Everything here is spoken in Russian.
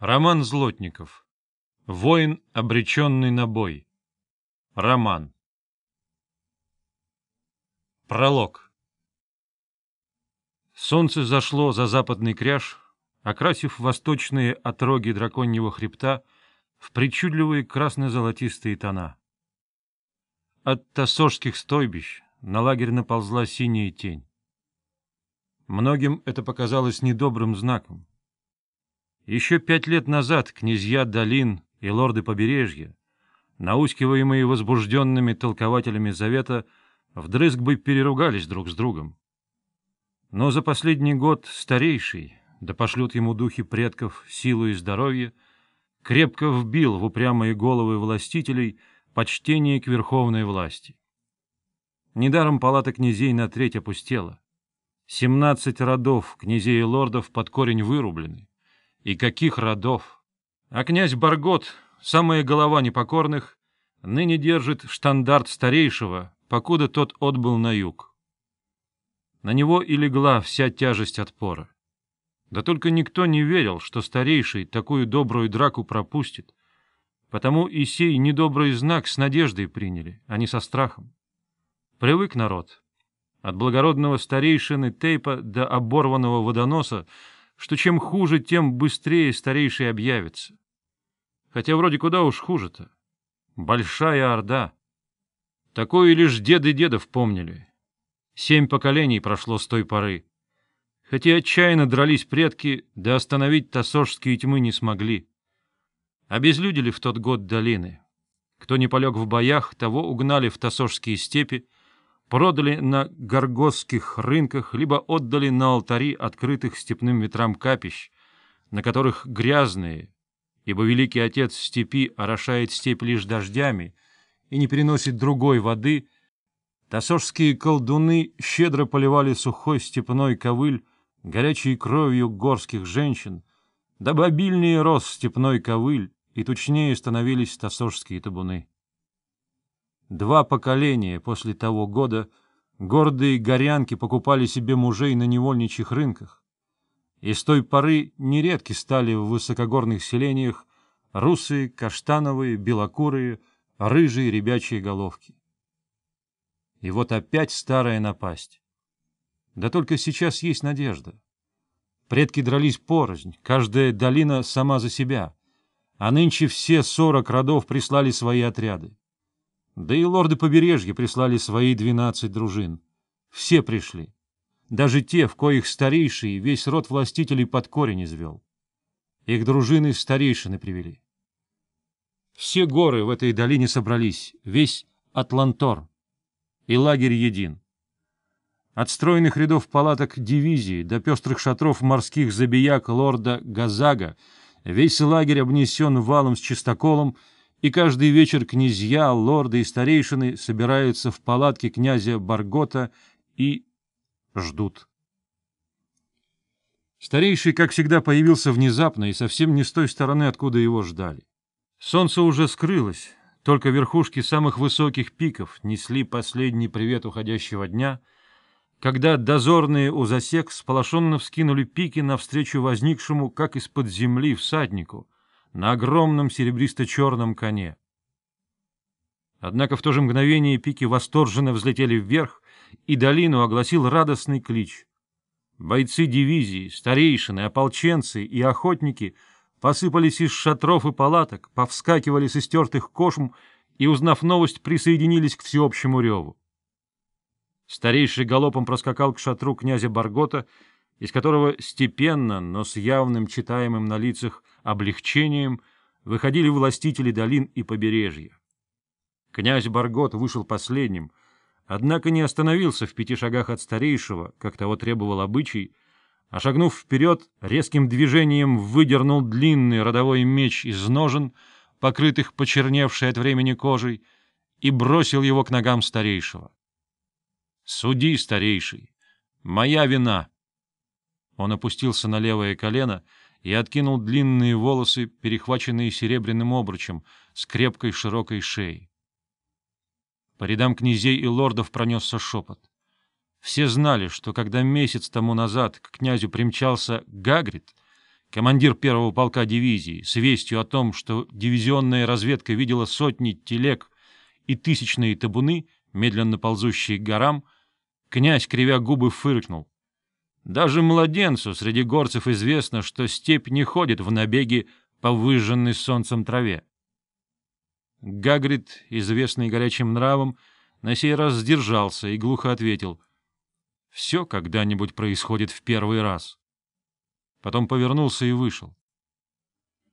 Роман Злотников. Воин, обреченный на бой. Роман. Пролог. Солнце зашло за западный кряж, окрасив восточные отроги драконьего хребта в причудливые красно-золотистые тона. От тосожских стойбищ на лагерь наползла синяя тень. Многим это показалось недобрым знаком. Еще пять лет назад князья долин и лорды побережья, наускиваемые возбужденными толкователями завета, вдрызг бы переругались друг с другом. Но за последний год старейший, да пошлют ему духи предков силу и здоровье, крепко вбил в упрямые головы властителей почтение к верховной власти. Недаром палата князей на треть опустела. Семнадцать родов князей и лордов под корень вырублены. И каких родов! А князь Баргот, самая голова непокорных, ныне держит штандарт старейшего, покуда тот отбыл на юг. На него и легла вся тяжесть отпора. Да только никто не верил, что старейший такую добрую драку пропустит, потому и сей недобрый знак с надеждой приняли, а не со страхом. Привык народ. От благородного старейшины Тейпа до оборванного водоноса что чем хуже, тем быстрее старейший объявится. Хотя вроде куда уж хуже-то. Большая орда. Такое лишь деды дедов помнили. Семь поколений прошло с той поры. Хотя отчаянно дрались предки, да остановить тосожские тьмы не смогли. Обезлюдили в тот год долины. Кто не полег в боях, того угнали в тосожские степи, продали на горгосских рынках, либо отдали на алтари открытых степным ветрам капищ, на которых грязные, ибо великий отец степи орошает степь лишь дождями и не переносит другой воды, тасошские колдуны щедро поливали сухой степной ковыль горячей кровью горских женщин, дабы обильнее рос степной ковыль и тучнее становились тасошские табуны. Два поколения после того года гордые горянки покупали себе мужей на невольничьих рынках, и с той поры нередки стали в высокогорных селениях русые, каштановые, белокурые, рыжие ребячьи головки. И вот опять старая напасть. Да только сейчас есть надежда. Предки дрались порознь, каждая долина сама за себя, а нынче все сорок родов прислали свои отряды. Да и лорды побережья прислали свои двенадцать дружин. Все пришли. Даже те, в коих старейший весь род властителей под корень извел. Их дружины старейшины привели. Все горы в этой долине собрались, весь Атлантор, и лагерь един. От стройных рядов палаток дивизии до пестрых шатров морских забияк лорда Газага весь лагерь обнесен валом с чистоколом и каждый вечер князья, лорды и старейшины собираются в палатке князя Баргота и ждут. Старейший, как всегда, появился внезапно и совсем не с той стороны, откуда его ждали. Солнце уже скрылось, только верхушки самых высоких пиков несли последний привет уходящего дня, когда дозорные у засек сполошенно вскинули пики навстречу возникшему, как из-под земли, всаднику — на огромном серебристо-черном коне. Однако в то же мгновение пики восторженно взлетели вверх, и долину огласил радостный клич. Бойцы дивизии, старейшины, ополченцы и охотники посыпались из шатров и палаток, повскакивали с истертых кошм и, узнав новость, присоединились к всеобщему реву. Старейший галопом проскакал к шатру князя Баргота из которого степенно, но с явным читаемым на лицах облегчением выходили властители долин и побережья. Князь Баргот вышел последним, однако не остановился в пяти шагах от старейшего, как того требовал обычай, а шагнув вперед, резким движением выдернул длинный родовой меч из ножен, покрытых почерневшей от времени кожей, и бросил его к ногам старейшего. «Суди, старейший, моя вина!» Он опустился на левое колено и откинул длинные волосы, перехваченные серебряным обручем, с крепкой широкой шеей. По рядам князей и лордов пронесся шепот. Все знали, что когда месяц тому назад к князю примчался Гагрид, командир первого полка дивизии, с вестью о том, что дивизионная разведка видела сотни телег и тысячные табуны, медленно ползущие к горам, князь, кривя губы, фыркнул. Даже младенцу среди горцев известно, что степь не ходит в набеги по выжженной солнцем траве. Гагрид, известный горячим нравом, на сей раз сдержался и глухо ответил. — Все когда-нибудь происходит в первый раз. Потом повернулся и вышел.